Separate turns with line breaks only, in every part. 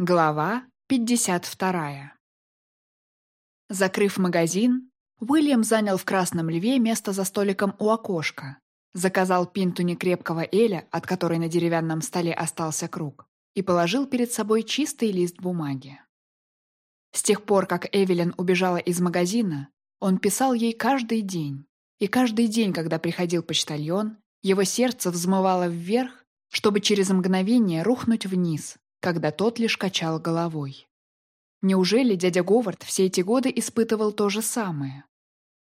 Глава 52. Закрыв магазин, Уильям занял в Красном Льве место за столиком у окошка, заказал пинту некрепкого эля, от которой на деревянном столе остался круг, и положил перед собой чистый лист бумаги. С тех пор, как Эвелин убежала из магазина, он писал ей каждый день. И каждый день, когда приходил почтальон, его сердце взмывало вверх, чтобы через мгновение рухнуть вниз, когда тот лишь качал головой. Неужели дядя Говард все эти годы испытывал то же самое?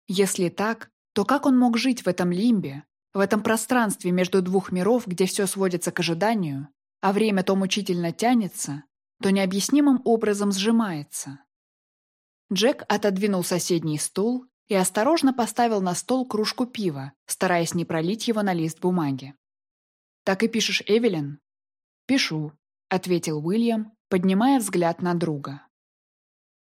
Если так, то как он мог жить в этом лимбе, в этом пространстве между двух миров, где все сводится к ожиданию, а время то мучительно тянется, то необъяснимым образом сжимается? Джек отодвинул соседний стул и осторожно поставил на стол кружку пива, стараясь не пролить его на лист бумаги. «Так и пишешь, Эвелин?» «Пишу», — ответил Уильям, поднимая взгляд на друга.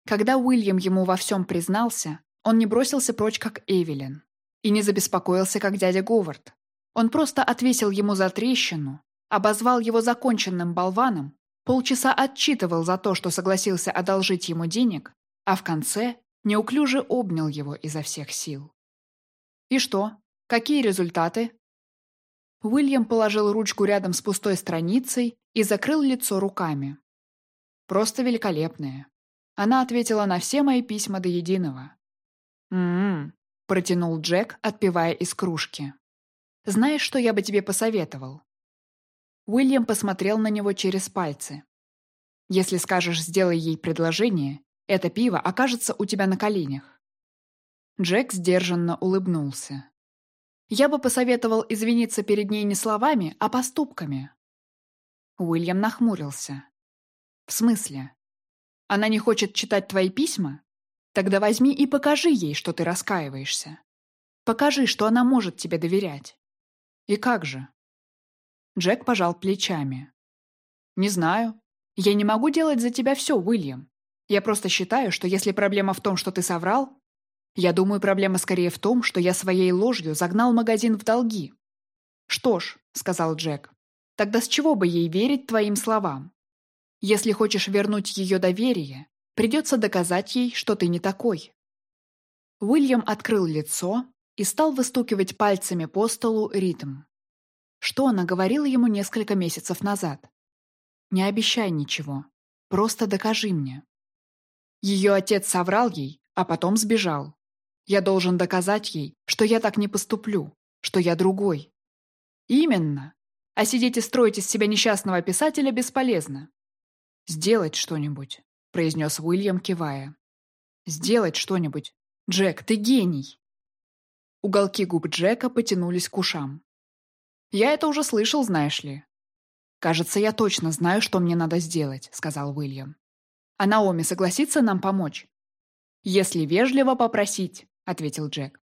Когда Уильям ему во всем признался, он не бросился прочь, как Эвелин, и не забеспокоился, как дядя Говард. Он просто отвесил ему за трещину, обозвал его законченным болваном, полчаса отчитывал за то, что согласился одолжить ему денег, а в конце неуклюже обнял его изо всех сил. «И что? Какие результаты?» Уильям положил ручку рядом с пустой страницей и закрыл лицо руками. «Просто великолепные». Она ответила на все мои письма до единого. «М-м-м», протянул Джек, отпивая из кружки. «Знаешь, что я бы тебе посоветовал?» Уильям посмотрел на него через пальцы. «Если скажешь, сделай ей предложение, это пиво окажется у тебя на коленях». Джек сдержанно улыбнулся. «Я бы посоветовал извиниться перед ней не словами, а поступками». Уильям нахмурился. «В смысле? Она не хочет читать твои письма? Тогда возьми и покажи ей, что ты раскаиваешься. Покажи, что она может тебе доверять». «И как же?» Джек пожал плечами. «Не знаю. Я не могу делать за тебя все, Уильям. Я просто считаю, что если проблема в том, что ты соврал, я думаю, проблема скорее в том, что я своей ложью загнал магазин в долги. Что ж, сказал Джек, тогда с чего бы ей верить твоим словам? Если хочешь вернуть ее доверие, придется доказать ей, что ты не такой. Уильям открыл лицо и стал выстукивать пальцами по столу ритм. Что она говорила ему несколько месяцев назад? «Не обещай ничего. Просто докажи мне». Ее отец соврал ей, а потом сбежал. Я должен доказать ей, что я так не поступлю, что я другой. Именно. А сидеть и строить из себя несчастного писателя бесполезно. «Сделать что-нибудь», — произнес Уильям, кивая. «Сделать что-нибудь. Джек, ты гений!» Уголки губ Джека потянулись к ушам. «Я это уже слышал, знаешь ли». «Кажется, я точно знаю, что мне надо сделать», — сказал Уильям. А Наоми согласится нам помочь?» «Если вежливо попросить», — ответил Джек.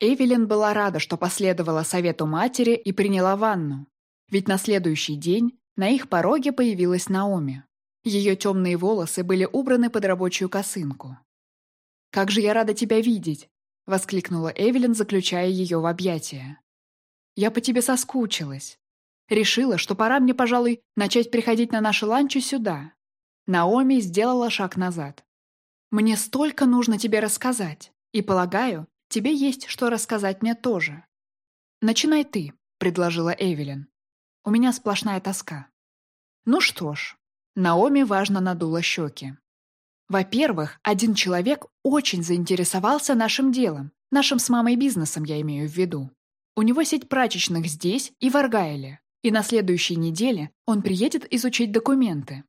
Эвелин была рада, что последовала совету матери и приняла ванну. Ведь на следующий день на их пороге появилась Наоми. Ее темные волосы были убраны под рабочую косынку. «Как же я рада тебя видеть!» — воскликнула Эвелин, заключая ее в объятия. «Я по тебе соскучилась. Решила, что пора мне, пожалуй, начать приходить на наши ланчи сюда. Наоми сделала шаг назад. «Мне столько нужно тебе рассказать, и, полагаю, тебе есть что рассказать мне тоже». «Начинай ты», — предложила Эвелин. «У меня сплошная тоска». «Ну что ж», — Наоми важно надула щеки. «Во-первых, один человек очень заинтересовался нашим делом, нашим с мамой бизнесом, я имею в виду. У него сеть прачечных здесь и в Аргайле. И на следующей неделе он приедет изучить документы.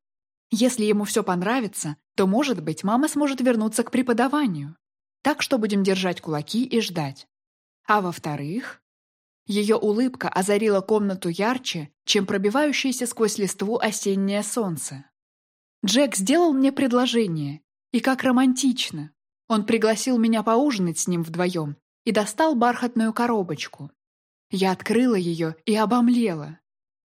Если ему все понравится, то, может быть, мама сможет вернуться к преподаванию. Так что будем держать кулаки и ждать. А во-вторых, ее улыбка озарила комнату ярче, чем пробивающееся сквозь листву осеннее солнце. Джек сделал мне предложение, и как романтично. Он пригласил меня поужинать с ним вдвоем и достал бархатную коробочку. Я открыла ее и обомлела.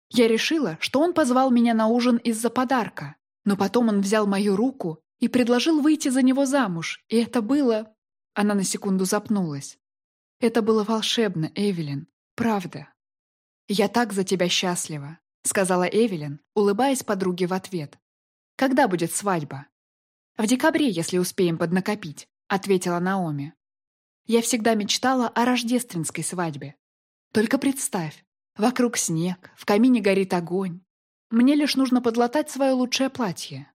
Я решила, что он позвал меня на ужин из-за подарка, но потом он взял мою руку и предложил выйти за него замуж, и это было... Она на секунду запнулась. Это было волшебно, Эвелин, правда. Я так за тебя счастлива. — сказала Эвелин, улыбаясь подруге в ответ. «Когда будет свадьба?» «В декабре, если успеем поднакопить», — ответила Наоми. «Я всегда мечтала о рождественской свадьбе. Только представь, вокруг снег, в камине горит огонь. Мне лишь нужно подлатать свое лучшее платье».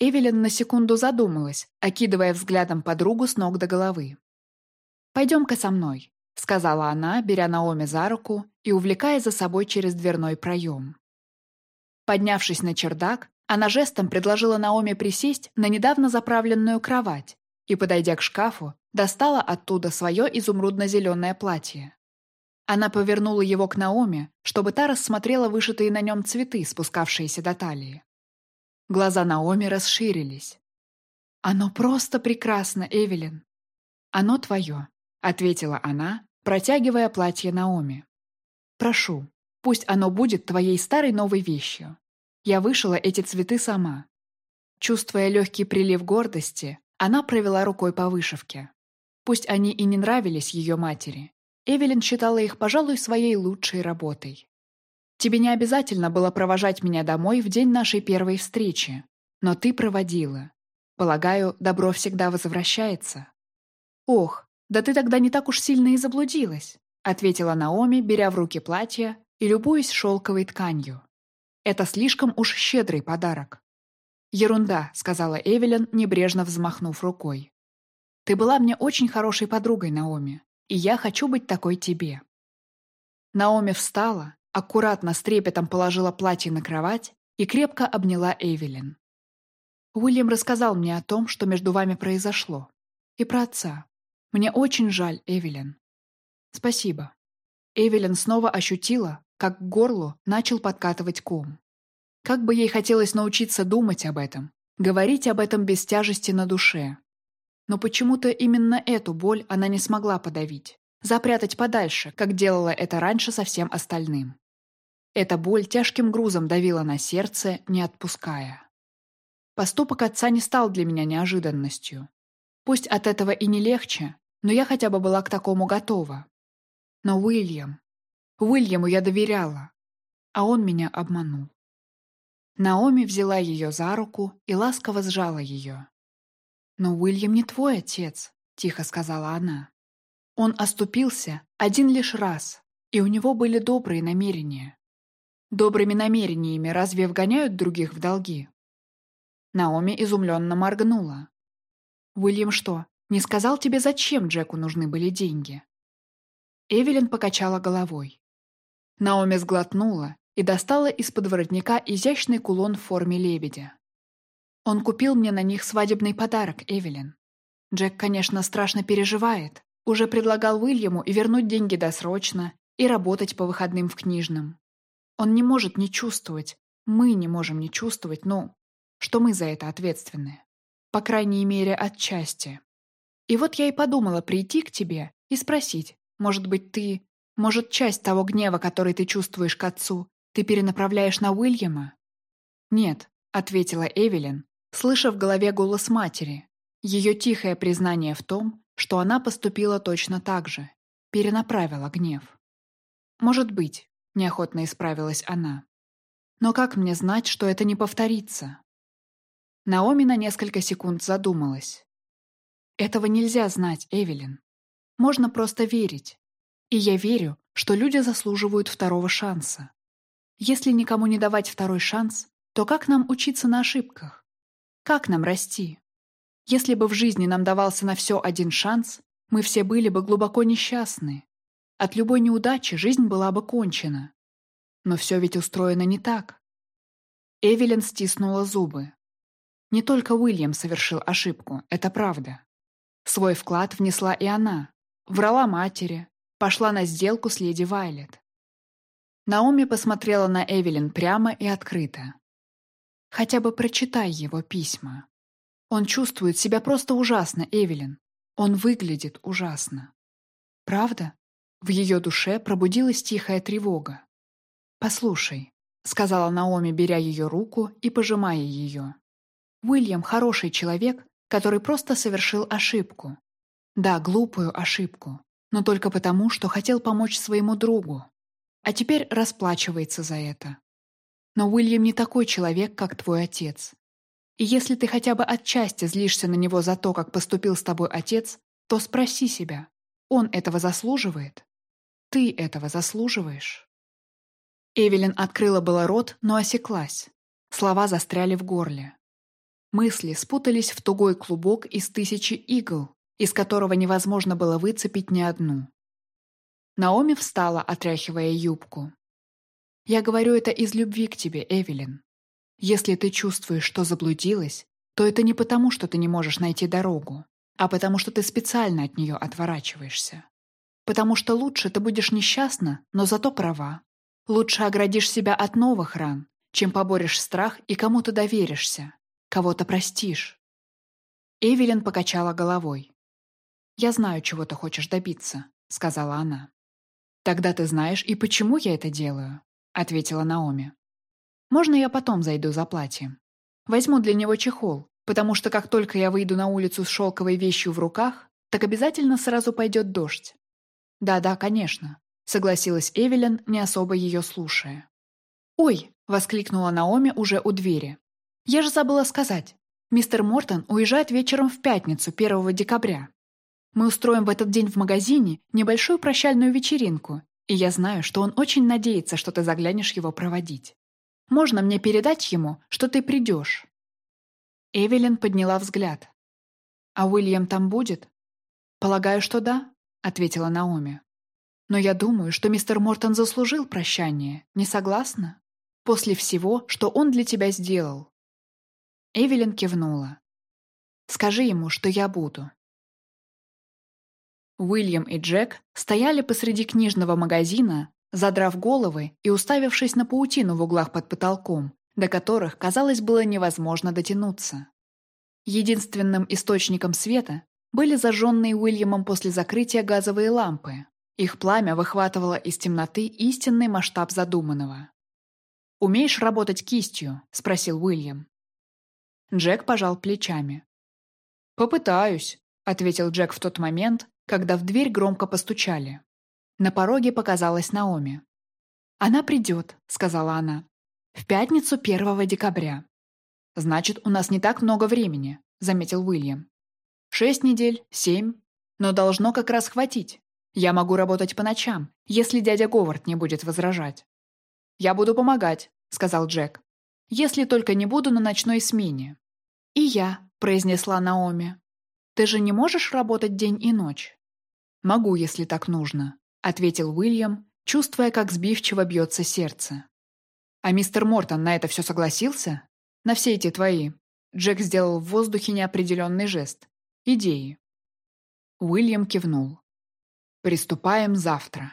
Эвелин на секунду задумалась, окидывая взглядом подругу с ног до головы. «Пойдем-ка со мной», — сказала она, беря Наоми за руку и увлекая за собой через дверной проем. Поднявшись на чердак, она жестом предложила Наоми присесть на недавно заправленную кровать и, подойдя к шкафу, достала оттуда свое изумрудно-зеленое платье. Она повернула его к Наоми, чтобы та рассмотрела вышитые на нем цветы, спускавшиеся до талии. Глаза Наоми расширились. «Оно просто прекрасно, Эвелин!» «Оно твое», — ответила она, протягивая платье Наоми. «Прошу, пусть оно будет твоей старой новой вещью. Я вышила эти цветы сама». Чувствуя легкий прилив гордости, она провела рукой по вышивке. Пусть они и не нравились ее матери, Эвелин считала их, пожалуй, своей лучшей работой. «Тебе не обязательно было провожать меня домой в день нашей первой встречи, но ты проводила. Полагаю, добро всегда возвращается». «Ох, да ты тогда не так уж сильно и заблудилась», ответила Наоми, беря в руки платье и любуясь шелковой тканью. «Это слишком уж щедрый подарок». «Ерунда», — сказала Эвелин, небрежно взмахнув рукой. «Ты была мне очень хорошей подругой, Наоми, и я хочу быть такой тебе». Наоми встала, аккуратно с трепетом положила платье на кровать и крепко обняла Эвелин. «Уильям рассказал мне о том, что между вами произошло. И про отца. Мне очень жаль, Эвелин. Спасибо. Эвелин снова ощутила, как к горлу начал подкатывать ком. Как бы ей хотелось научиться думать об этом, говорить об этом без тяжести на душе. Но почему-то именно эту боль она не смогла подавить, запрятать подальше, как делала это раньше со всем остальным. Эта боль тяжким грузом давила на сердце, не отпуская. Поступок отца не стал для меня неожиданностью. Пусть от этого и не легче, но я хотя бы была к такому готова. Но Уильям... Уильяму я доверяла, а он меня обманул. Наоми взяла ее за руку и ласково сжала ее. «Но Уильям не твой отец», — тихо сказала она. Он оступился один лишь раз, и у него были добрые намерения. Добрыми намерениями разве вгоняют других в долги? Наоми изумленно моргнула. Уильям что, не сказал тебе, зачем Джеку нужны были деньги?» Эвелин покачала головой. Наоми сглотнула и достала из-под воротника изящный кулон в форме лебедя. «Он купил мне на них свадебный подарок, Эвелин. Джек, конечно, страшно переживает. Уже предлагал Уильяму и вернуть деньги досрочно, и работать по выходным в книжном. Он не может не чувствовать, мы не можем не чувствовать, ну, что мы за это ответственны. По крайней мере, отчасти. И вот я и подумала прийти к тебе и спросить, может быть, ты... Может, часть того гнева, который ты чувствуешь к отцу, ты перенаправляешь на Уильяма? Нет, ответила Эвелин, слыша в голове голос матери. Ее тихое признание в том, что она поступила точно так же. Перенаправила гнев. Может быть, неохотно исправилась она. Но как мне знать, что это не повторится? Наоми на несколько секунд задумалась. Этого нельзя знать, Эвелин. Можно просто верить. И я верю, что люди заслуживают второго шанса. Если никому не давать второй шанс, то как нам учиться на ошибках? Как нам расти? Если бы в жизни нам давался на все один шанс, мы все были бы глубоко несчастны. От любой неудачи жизнь была бы кончена. Но все ведь устроено не так. Эвелин стиснула зубы. Не только Уильям совершил ошибку, это правда. Свой вклад внесла и она. Врала матери, пошла на сделку с леди Вайлет. Наоми посмотрела на Эвелин прямо и открыто. «Хотя бы прочитай его письма. Он чувствует себя просто ужасно, Эвелин. Он выглядит ужасно. Правда?» В ее душе пробудилась тихая тревога. «Послушай», — сказала Наоми, беря ее руку и пожимая ее. Уильям хороший человек, который просто совершил ошибку. Да, глупую ошибку, но только потому, что хотел помочь своему другу. А теперь расплачивается за это. Но Уильям не такой человек, как твой отец. И если ты хотя бы отчасти злишься на него за то, как поступил с тобой отец, то спроси себя, он этого заслуживает? Ты этого заслуживаешь?» Эвелин открыла было рот, но осеклась. Слова застряли в горле. Мысли спутались в тугой клубок из тысячи игл, из которого невозможно было выцепить ни одну. Наоми встала, отряхивая юбку. «Я говорю это из любви к тебе, Эвелин. Если ты чувствуешь, что заблудилась, то это не потому, что ты не можешь найти дорогу, а потому что ты специально от нее отворачиваешься. Потому что лучше ты будешь несчастна, но зато права. Лучше оградишь себя от новых ран, чем поборешь страх и кому-то доверишься, кого-то простишь. Эвелин покачала головой. «Я знаю, чего ты хочешь добиться», — сказала она. «Тогда ты знаешь, и почему я это делаю», — ответила Наоми. «Можно я потом зайду за платьем? Возьму для него чехол, потому что как только я выйду на улицу с шелковой вещью в руках, так обязательно сразу пойдет дождь». «Да-да, конечно», — согласилась Эвелин, не особо ее слушая. «Ой!» — воскликнула Наоми уже у двери. «Я же забыла сказать. Мистер Мортон уезжает вечером в пятницу, 1 декабря. Мы устроим в этот день в магазине небольшую прощальную вечеринку, и я знаю, что он очень надеется, что ты заглянешь его проводить. Можно мне передать ему, что ты придешь?» Эвелин подняла взгляд. «А Уильям там будет?» «Полагаю, что да», — ответила Наоми. «Но я думаю, что мистер Мортон заслужил прощание, не согласна? После всего, что он для тебя сделал». Эвелин кивнула. «Скажи ему, что я буду». Уильям и Джек стояли посреди книжного магазина, задрав головы и уставившись на паутину в углах под потолком, до которых, казалось, было невозможно дотянуться. Единственным источником света были зажженные Уильямом после закрытия газовые лампы. Их пламя выхватывало из темноты истинный масштаб задуманного. «Умеешь работать кистью?» — спросил Уильям. Джек пожал плечами. «Попытаюсь», — ответил Джек в тот момент, когда в дверь громко постучали. На пороге показалась Наоми. «Она придет», — сказала она. «В пятницу 1 декабря». «Значит, у нас не так много времени», — заметил Уильям. «Шесть недель, семь. Но должно как раз хватить. Я могу работать по ночам, если дядя Говард не будет возражать». «Я буду помогать», — сказал Джек. «Если только не буду на ночной смене». «И я», — произнесла Наоми. «Ты же не можешь работать день и ночь?» «Могу, если так нужно», — ответил Уильям, чувствуя, как сбивчиво бьется сердце. «А мистер Мортон на это все согласился? На все эти твои?» Джек сделал в воздухе неопределенный жест. «Идеи». Уильям кивнул. «Приступаем завтра».